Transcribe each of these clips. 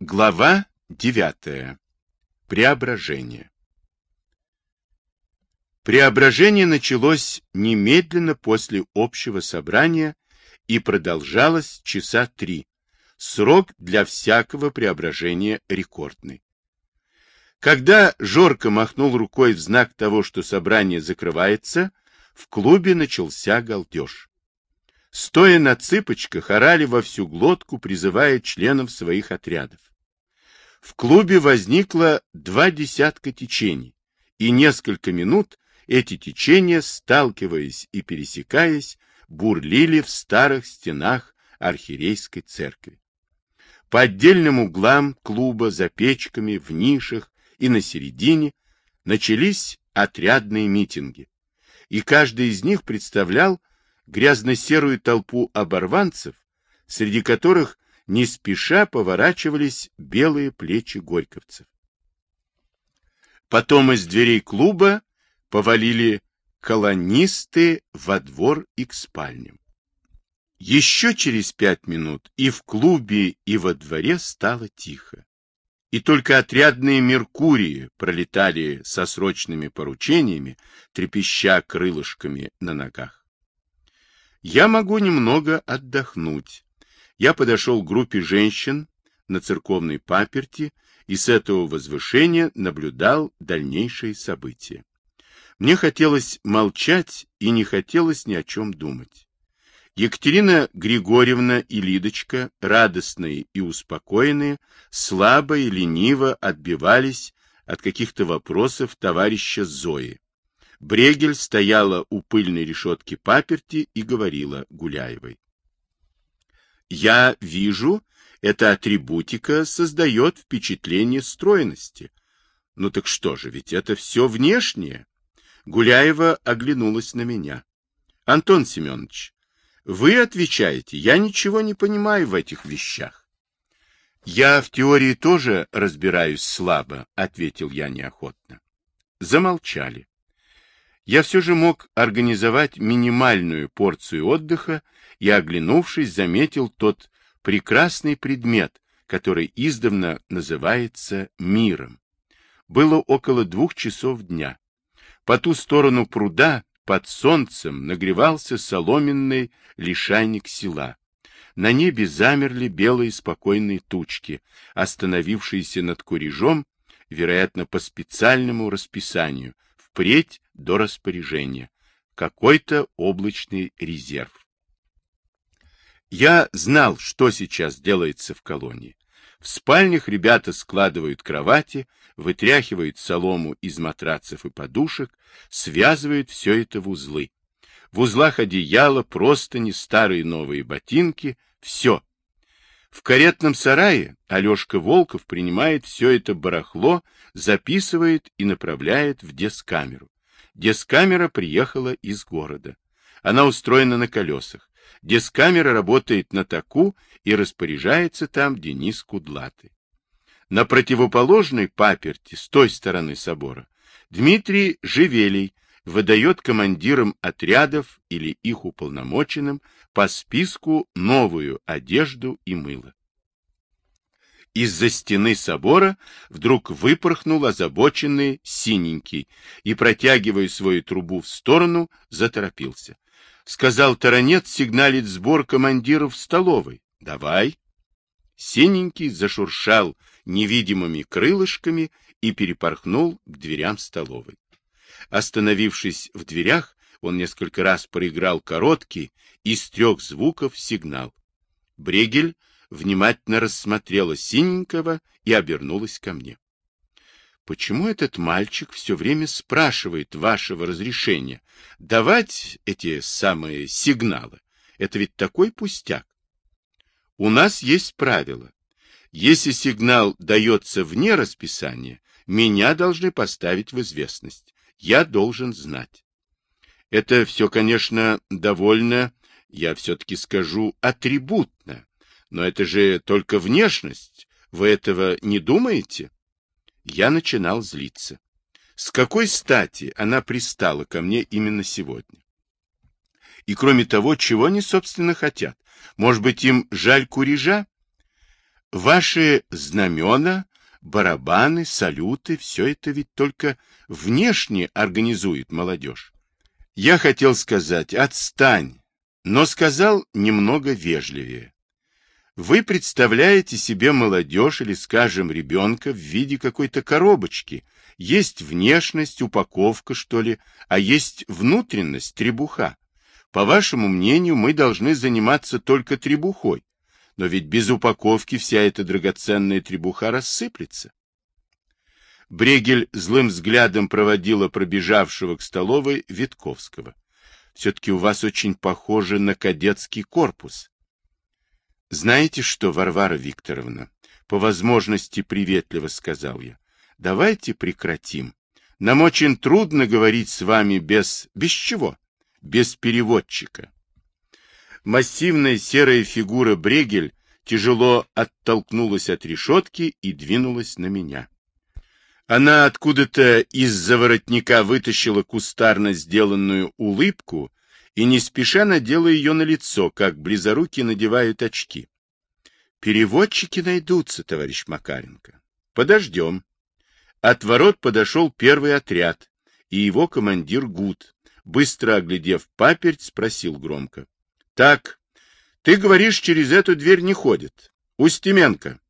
Глава девятая. Преображение. Преображение началось немедленно после общего собрания и продолжалось часа три. Срок для всякого преображения рекордный. Когда Жорко махнул рукой в знак того, что собрание закрывается, в клубе начался галдеж. Стоя на цыпочках, орали во всю глотку, призывая членов своих отрядов. В клубе возникло два десятка течений, и несколько минут эти течения, сталкиваясь и пересекаясь, бурлили в старых стенах архиерейской церкви. По отдельным углам клуба, за печками, в нишах и на середине начались отрядные митинги, и каждый из них представлял грязно-серую толпу оборванцев, среди которых не спеша поворачивались белые плечи горьковцев. Потом из дверей клуба повалили колонисты во двор и к спальням. Еще через пять минут и в клубе, и во дворе стало тихо. И только отрядные Меркурии пролетали со срочными поручениями, трепеща крылышками на ногах. Я могу немного отдохнуть. Я подошел к группе женщин на церковной паперти и с этого возвышения наблюдал дальнейшие события. Мне хотелось молчать и не хотелось ни о чем думать. Екатерина Григорьевна и Лидочка, радостные и успокоенные, слабо и лениво отбивались от каких-то вопросов товарища Зои. Брегель стояла у пыльной решетки паперти и говорила Гуляевой. «Я вижу, эта атрибутика создает впечатление стройности. Ну так что же, ведь это все внешнее. Гуляева оглянулась на меня. Антон Семенович, вы отвечаете, я ничего не понимаю в этих вещах. Я в теории тоже разбираюсь слабо, ответил я неохотно. Замолчали. Я все же мог организовать минимальную порцию отдыха и, оглянувшись, заметил тот прекрасный предмет, который издавна называется миром. Было около двух часов дня. По ту сторону пруда, под солнцем, нагревался соломенный лишайник села. На небе замерли белые спокойные тучки, остановившиеся над курежом, вероятно, по специальному расписанию, впредь до распоряжения. Какой-то облачный резерв. Я знал, что сейчас делается в колонии. В спальнях ребята складывают кровати, вытряхивают солому из матрацев и подушек, связывают все это в узлы. В узлах одеяло, простыни, старые новые ботинки — все. В каретном сарае Алешка Волков принимает все это барахло, записывает и направляет в дескамеру. Дескамера приехала из города. Она устроена на колесах. Дескамера работает на таку и распоряжается там Денис Кудлаты. На противоположной паперти, с той стороны собора, Дмитрий Живелий выдает командирам отрядов или их уполномоченным по списку новую одежду и мыло. Из-за стены собора вдруг выпорхнул озабоченный синенький и, протягивая свою трубу в сторону, заторопился. Сказал Таранец сигналит сбор командиров в столовой. Давай. Синенький зашуршал невидимыми крылышками и перепорхнул к дверям столовой. Остановившись в дверях, он несколько раз проиграл короткий из трех звуков сигнал. Брегель внимательно рассмотрела синенького и обернулась ко мне. Почему этот мальчик все время спрашивает вашего разрешения давать эти самые сигналы? Это ведь такой пустяк. У нас есть правило. Если сигнал дается вне расписания, меня должны поставить в известность. Я должен знать. Это все, конечно, довольно, я все-таки скажу, атрибутно. Но это же только внешность. Вы этого не думаете? Я начинал злиться. С какой стати она пристала ко мне именно сегодня? И кроме того, чего они, собственно, хотят? Может быть, им жаль курежа? Ваши знамена, барабаны, салюты, все это ведь только внешне организует молодежь. Я хотел сказать «отстань», но сказал немного вежливее. Вы представляете себе молодежь или, скажем, ребенка в виде какой-то коробочки. Есть внешность, упаковка, что ли, а есть внутренность, требуха. По вашему мнению, мы должны заниматься только требухой. Но ведь без упаковки вся эта драгоценная требуха рассыплется. Брегель злым взглядом проводила пробежавшего к столовой Витковского. Все-таки у вас очень похоже на кадетский корпус. Знаете что, Варвара Викторовна, по возможности приветливо сказал я, давайте прекратим. Нам очень трудно говорить с вами без... без чего? Без переводчика. Массивная серая фигура Брегель тяжело оттолкнулась от решетки и двинулась на меня. Она откуда-то из-за воротника вытащила кустарно сделанную улыбку и не спеша надела ее на лицо, как близоруки надевают очки. Переводчики найдутся, товарищ Макаренко. Подождем. От ворот подошел первый отряд, и его командир Гуд, быстро оглядев паперть, спросил громко. — Так, ты говоришь, через эту дверь не ходит. Устеменко.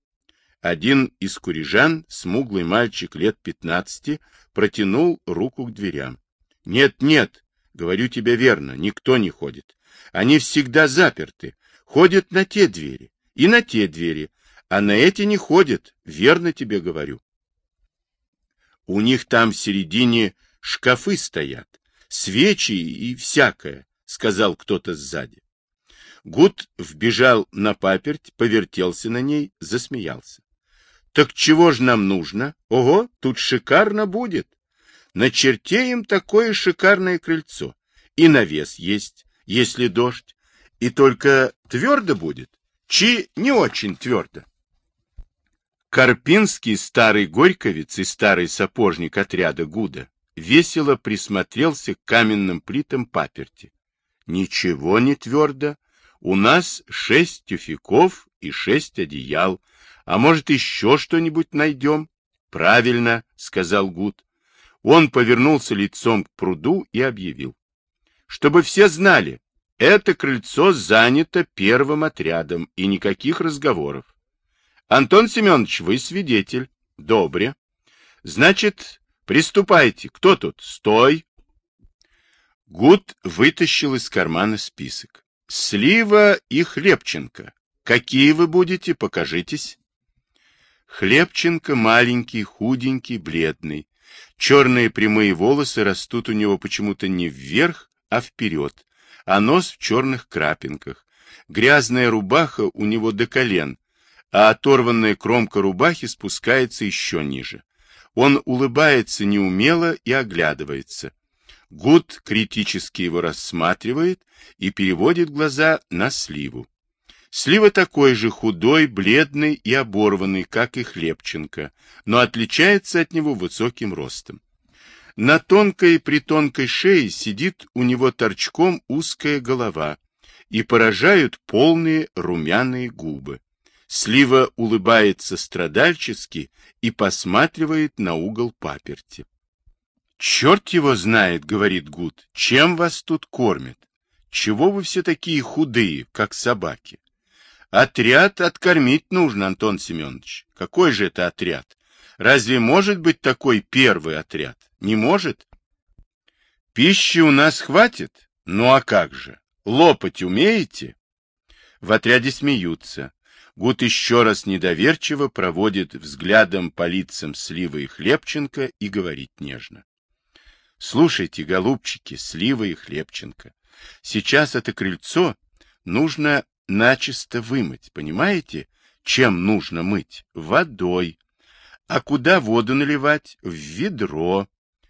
Один из курижан, смуглый мальчик лет пятнадцати, протянул руку к дверям. — Нет, нет, Говорю тебе верно, никто не ходит. Они всегда заперты. Ходят на те двери и на те двери, а на эти не ходят, верно тебе говорю. У них там в середине шкафы стоят, свечи и всякое, сказал кто-то сзади. Гуд вбежал на паперть, повертелся на ней, засмеялся. Так чего ж нам нужно? Ого, тут шикарно будет. Начертеем такое шикарное крыльцо. И навес есть, если дождь. И только твердо будет, чи не очень твердо. Карпинский, старый горьковец и старый сапожник отряда Гуда, весело присмотрелся к каменным плитам паперти. Ничего не твердо. У нас шесть тюфяков и шесть одеял. А может, еще что-нибудь найдем? Правильно, сказал Гуд. Он повернулся лицом к пруду и объявил. Чтобы все знали, это крыльцо занято первым отрядом, и никаких разговоров. Антон Семенович, вы свидетель. Добре. Значит, приступайте. Кто тут? Стой. Гуд вытащил из кармана список. Слива и Хлебченко. Какие вы будете? Покажитесь. Хлебченко маленький, худенький, бледный. Черные прямые волосы растут у него почему-то не вверх, а вперед, а нос в черных крапинках. Грязная рубаха у него до колен, а оторванная кромка рубахи спускается еще ниже. Он улыбается неумело и оглядывается. Гуд критически его рассматривает и переводит глаза на сливу. Слива такой же худой, бледный и оборванный, как и Хлебченко, но отличается от него высоким ростом. На тонкой притонкой шее сидит у него торчком узкая голова и поражают полные румяные губы. Слива улыбается страдальчески и посматривает на угол паперти. «Черт его знает, — говорит Гуд, — чем вас тут кормят? Чего вы все такие худые, как собаки? Отряд откормить нужно, Антон Семенович. Какой же это отряд? Разве может быть такой первый отряд? Не может? Пищи у нас хватит? Ну а как же? Лопать умеете? В отряде смеются. Гуд еще раз недоверчиво проводит взглядом по лицам Сливы и Хлебченко и говорит нежно. Слушайте, голубчики, Слива и Хлебченко, сейчас это крыльцо нужно начисто вымыть, понимаете? Чем нужно мыть? Водой. А куда воду наливать? В ведро.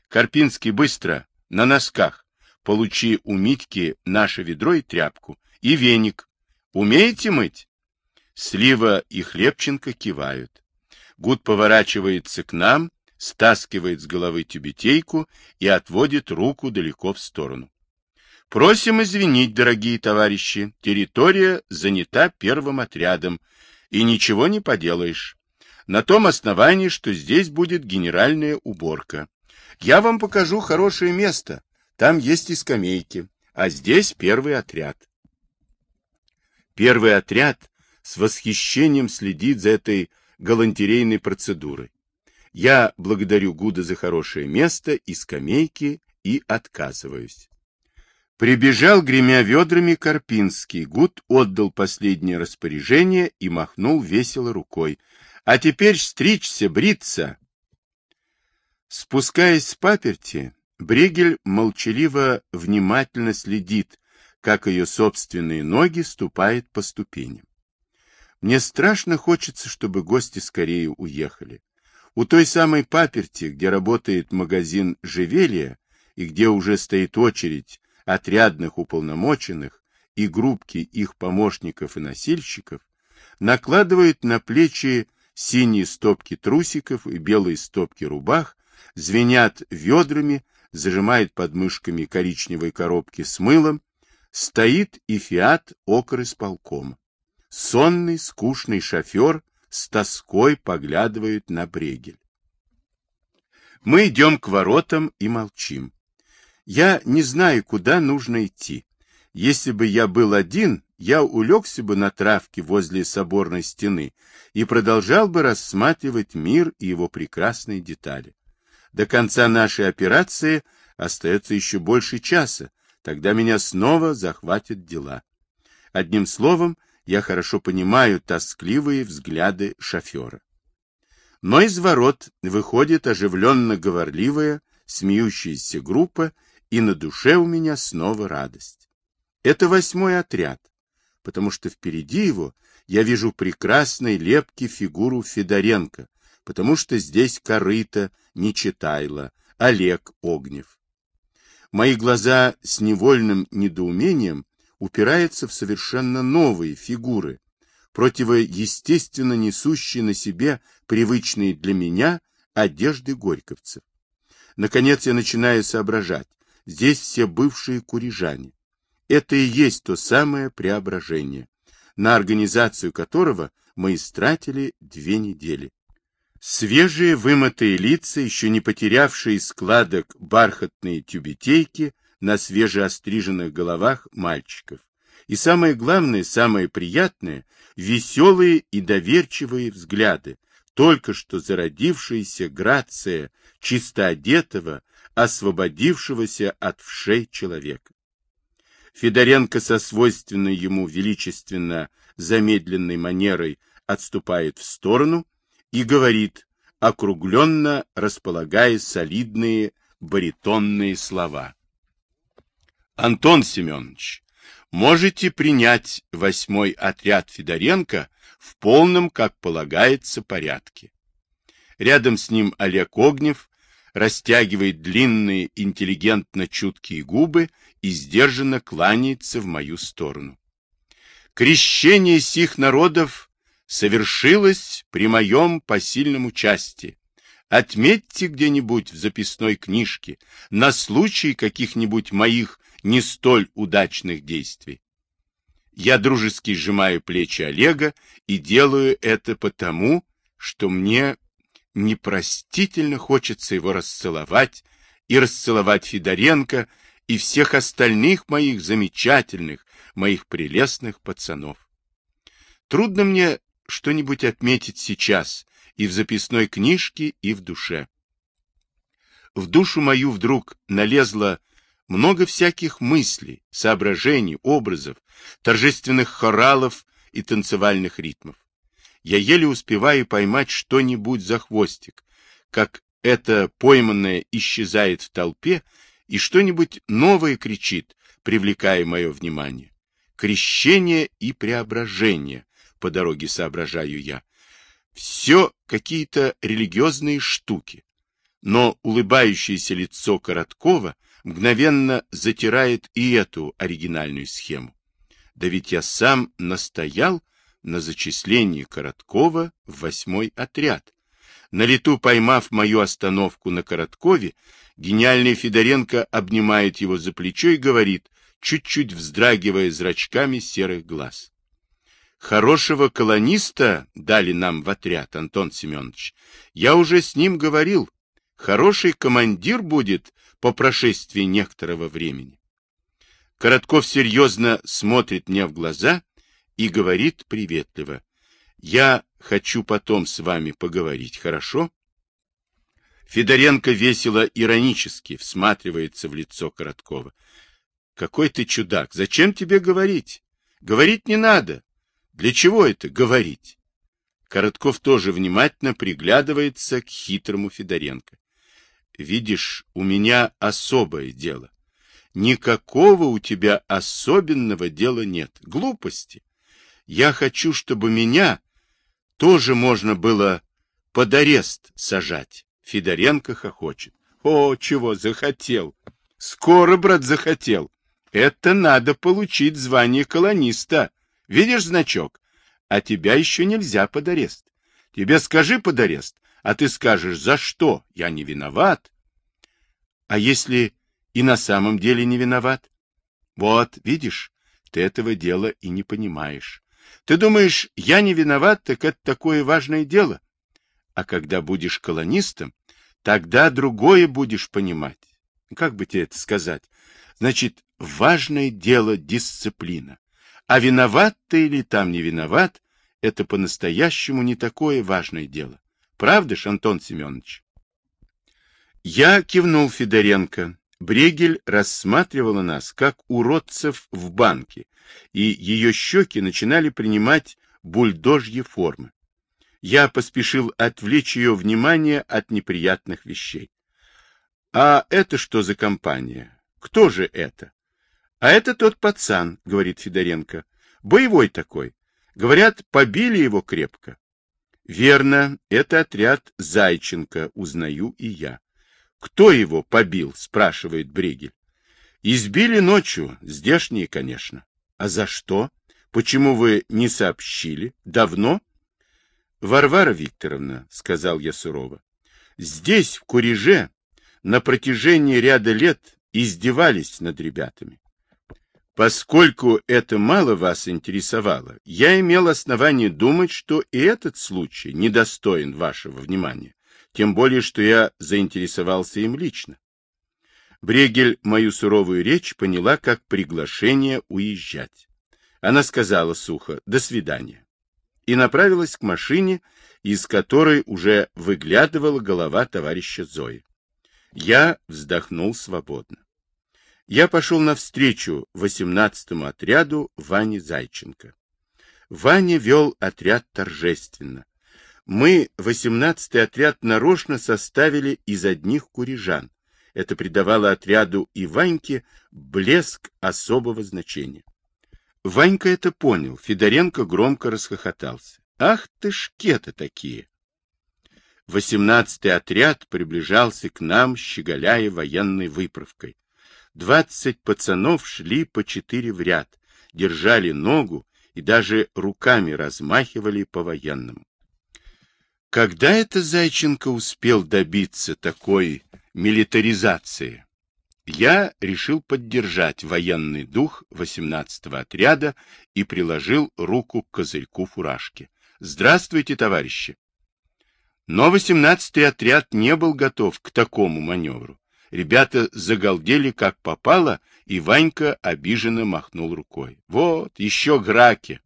Карпинский, быстро, на носках. Получи у Митьки наше ведро и тряпку. И веник. Умеете мыть? Слива и Хлебченко кивают. Гуд поворачивается к нам, стаскивает с головы тюбетейку и отводит руку далеко в сторону. Просим извинить, дорогие товарищи, территория занята первым отрядом. И ничего не поделаешь. На том основании, что здесь будет генеральная уборка. Я вам покажу хорошее место. Там есть и скамейки. А здесь первый отряд. Первый отряд с восхищением следит за этой галантерейной процедурой. Я благодарю Гуда за хорошее место и скамейки и отказываюсь. Прибежал, гремя ведрами, Карпинский. Гуд отдал последнее распоряжение и махнул весело рукой. А теперь стричься, бриться. Спускаясь с паперти, Брегель молчаливо, внимательно следит, как ее собственные ноги ступают по ступеням. Мне страшно хочется, чтобы гости скорее уехали. У той самой паперти, где работает магазин «Живелия» и где уже стоит очередь отрядных уполномоченных и группки их помощников и носильщиков, накладывают на плечи синие стопки трусиков и белые стопки рубах, звенят ведрами, зажимает под мышками коричневой коробки с мылом, стоит и фиат окр исполкома. Сонный, скучный шофер с тоской поглядывает на брегель. Мы идем к воротам и молчим. Я не знаю, куда нужно идти. Если бы я был один, я улегся бы на травке возле соборной стены и продолжал бы рассматривать мир и его прекрасные детали. До конца нашей операции остается еще больше часа, тогда меня снова захватят дела. Одним словом, я хорошо понимаю тоскливые взгляды шофера. Но из ворот выходит оживленно-говорливая, смеющаяся группа, и на душе у меня снова радость. Это восьмой отряд, потому что впереди его я вижу прекрасной лепки фигуру Федоренко, потому что здесь корыто Нечитайло, Олег Огнев. Мои глаза с невольным недоумением упираются в совершенно новые фигуры, противоестественно несущие на себе привычные для меня одежды горьковцев. Наконец я начинаю соображать, здесь все бывшие курижане. Это и есть то самое преображение, на организацию которого мы истратили две недели. Свежие вымытые лица, еще не потерявшие складок бархатные тюбетейки на свежеостриженных головах мальчиков. И самое главное, самое приятное, веселые и доверчивые взгляды, только что зародившаяся грация чисто одетого, освободившегося от вшей человека. Федоренко со свойственной ему величественно замедленной манерой отступает в сторону, и говорит, округленно располагая солидные баритонные слова. Антон Семенович, можете принять восьмой отряд Федоренко в полном, как полагается, порядке. Рядом с ним Олег Огнев растягивает длинные, интеллигентно чуткие губы и сдержанно кланяется в мою сторону. Крещение сих народов совершилось при моем посильном участии. Отметьте где-нибудь в записной книжке на случай каких-нибудь моих не столь удачных действий. Я дружески сжимаю плечи Олега и делаю это потому, что мне непростительно хочется его расцеловать и расцеловать Федоренко и всех остальных моих замечательных, моих прелестных пацанов. Трудно мне что-нибудь отметить сейчас и в записной книжке, и в душе. В душу мою вдруг налезло много всяких мыслей, соображений, образов, торжественных хоралов и танцевальных ритмов. Я еле успеваю поймать что-нибудь за хвостик, как это пойманное исчезает в толпе, и что-нибудь новое кричит, привлекая мое внимание. Крещение и преображение, по дороге соображаю я. Все какие-то религиозные штуки. Но улыбающееся лицо Короткова мгновенно затирает и эту оригинальную схему. Да ведь я сам настоял на зачислении Короткова в восьмой отряд. На лету поймав мою остановку на Короткове, гениальный Федоренко обнимает его за плечо и говорит, чуть-чуть вздрагивая зрачками серых глаз. Хорошего колониста дали нам в отряд, Антон Семенович. Я уже с ним говорил. Хороший командир будет по прошествии некоторого времени. Коротков серьезно смотрит мне в глаза и говорит приветливо. Я хочу потом с вами поговорить, хорошо? Федоренко весело иронически всматривается в лицо Короткова. Какой ты чудак! Зачем тебе говорить? Говорить не надо. Для чего это говорить? Коротков тоже внимательно приглядывается к хитрому Федоренко. Видишь, у меня особое дело. Никакого у тебя особенного дела нет. Глупости. Я хочу, чтобы меня тоже можно было под арест сажать. Федоренко хохочет. О, чего захотел. Скоро, брат, захотел. Это надо получить звание колониста. Видишь значок? А тебя еще нельзя под арест. Тебе скажи под арест, а ты скажешь, за что? Я не виноват. А если и на самом деле не виноват? Вот, видишь, ты этого дела и не понимаешь. Ты думаешь, я не виноват, так это такое важное дело. А когда будешь колонистом, тогда другое будешь понимать. Как бы тебе это сказать? Значит, важное дело дисциплина. А виноват ты или там не виноват, это по-настоящему не такое важное дело. Правда ж, Антон Семенович? Я кивнул Федоренко. Брегель рассматривала нас, как уродцев в банке, и ее щеки начинали принимать бульдожьи формы. Я поспешил отвлечь ее внимание от неприятных вещей. «А это что за компания? Кто же это?» «А это тот пацан», — говорит Федоренко. «Боевой такой. Говорят, побили его крепко». «Верно, это отряд Зайченко, узнаю и я». «Кто его побил?» — спрашивает Бригель. «Избили ночью, здешние, конечно». «А за что? Почему вы не сообщили? Давно?» «Варвара Викторовна», — сказал я сурово, — «здесь, в Куреже, на протяжении ряда лет издевались над ребятами. Поскольку это мало вас интересовало, я имел основание думать, что и этот случай недостоин вашего внимания, тем более, что я заинтересовался им лично. Брегель мою суровую речь поняла как приглашение уезжать. Она сказала сухо «до свидания» и направилась к машине, из которой уже выглядывала голова товарища Зои. Я вздохнул свободно я пошел навстречу 18-му отряду Вани Зайченко. Ваня вел отряд торжественно. Мы, 18-й отряд, нарочно составили из одних курижан. Это придавало отряду и Ваньке блеск особого значения. Ванька это понял. Федоренко громко расхохотался. «Ах ты шкеты такие!» Восемнадцатый отряд приближался к нам, щеголяя военной выправкой. Двадцать пацанов шли по четыре в ряд, держали ногу и даже руками размахивали по-военному. Когда это Зайченко успел добиться такой милитаризации? Я решил поддержать военный дух 18-го отряда и приложил руку к козырьку фуражки. Здравствуйте, товарищи! Но 18-й отряд не был готов к такому маневру. Ребята загалдели как попало, и Ванька обиженно махнул рукой. Вот, еще граки.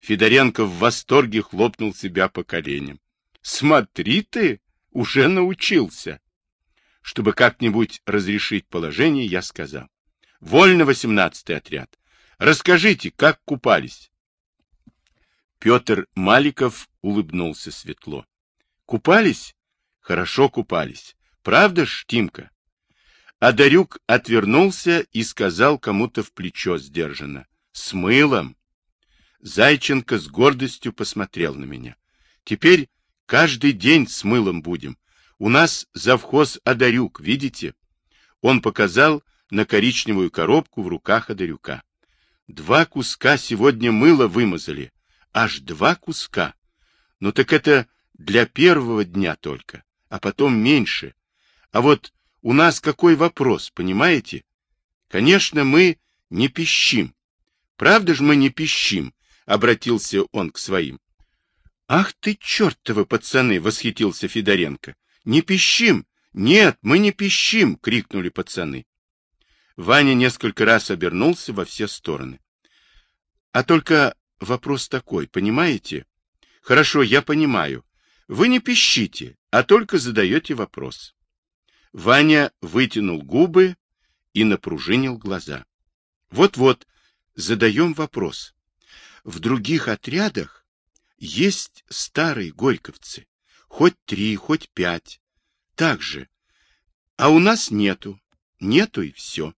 Федоренко в восторге хлопнул себя по коленям. Смотри ты, уже научился. Чтобы как-нибудь разрешить положение, я сказал. Вольно восемнадцатый отряд. Расскажите, как купались? Петр Маликов улыбнулся светло. Купались? Хорошо купались. Правда ж, Тимка? Адарюк отвернулся и сказал кому-то в плечо сдержанно. «С мылом!» Зайченко с гордостью посмотрел на меня. «Теперь каждый день с мылом будем. У нас завхоз Адарюк, видите?» Он показал на коричневую коробку в руках Адарюка. «Два куска сегодня мыла вымазали. Аж два куска. Ну так это для первого дня только, а потом меньше. А вот у нас какой вопрос, понимаете? Конечно, мы не пищим. Правда же мы не пищим, обратился он к своим. Ах ты, чертовы пацаны! — восхитился Федоренко. Не пищим! Нет, мы не пищим! — крикнули пацаны. Ваня несколько раз обернулся во все стороны. А только вопрос такой, понимаете? Хорошо, я понимаю. Вы не пищите, а только задаете вопрос. Ваня вытянул губы и напружинил глаза. Вот-вот, задаем вопрос. В других отрядах есть старые горьковцы, хоть три, хоть пять, так же. А у нас нету, нету и все.